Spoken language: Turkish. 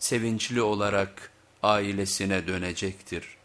sevinçli olarak ailesine dönecektir.''